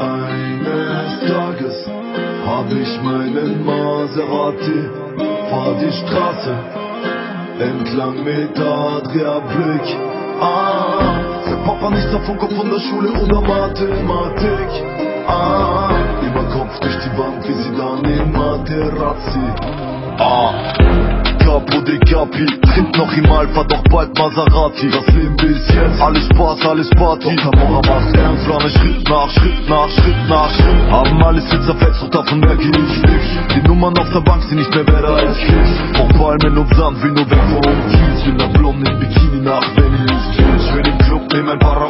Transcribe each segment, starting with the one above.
Eines Tages hab ich meinen Maserati, fahr die Straße entlang mit Adria-Blick. Ah, sag Papa nicht davon, kommt von der Schule oder Mathematik. Ah, über Kopf durch die Wand wie sie dann in Materazzi. Capo de Capi Tritt noch im Alpha, doch bald Maserati. Das Leben bis jetzt, alles Spaß, alles Party. Doch Camorra macht ernst, Flamme Schritt nach Schritt nach Schritt nach. Schritt Haben alles jetzt zerfetzt, doch davon merke ich nichts. Die Nummern auf der Bank sind nicht mehr besser als Kiss Auf Palmen und Sand, will nur weg von uns. Kies Will nach Blond im Bikini nach Venice. Ich will im Club, nehm ein Para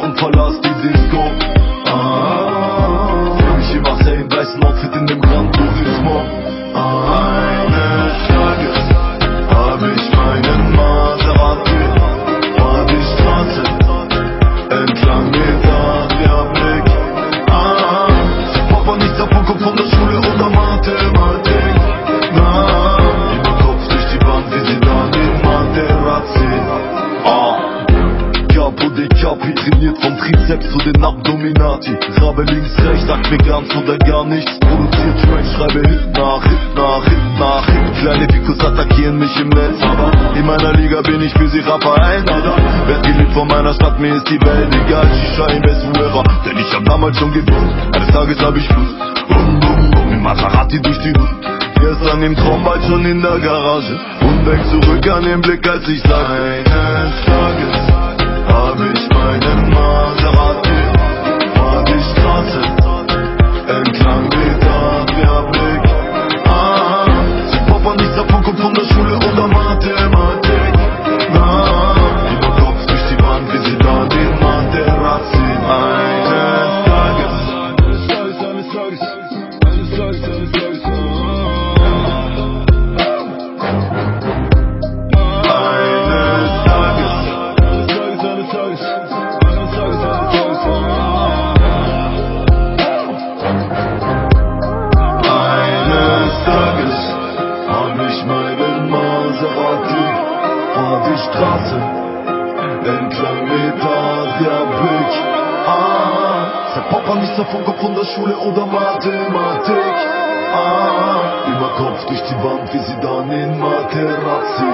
trainiert vom Trizeps zu den Abdominati. Rabe links, rechts, sagt mir ganz oder gar nichts. Produziert Track, schreibe Hit nach Hit nach Hit nach Hit. Kleine Vikos attackieren mich im Netz, aber in meiner Liga bin ich für sie Rapper ein, oder? Werd geliebt von meiner Stadt, mir ist die Welt egal. Shisha im Venezuela, denn ich hab damals schon gewusst. Eines Tages hab ich Lust. Bum, bum, bum, im Maserati durch die Hut. Gestern im Traum bald schon in der Garage Und weg zurück an den Blick, als ich sag Eines Tages hab ich meinen Maserati, die Straße entlang mit Adria-Blick. Ah, sag Papa nicht davon, kommt von der Schule oder Mathematik. Ah, immer Kopf durch die Wand, wie sie dann in Materazzi.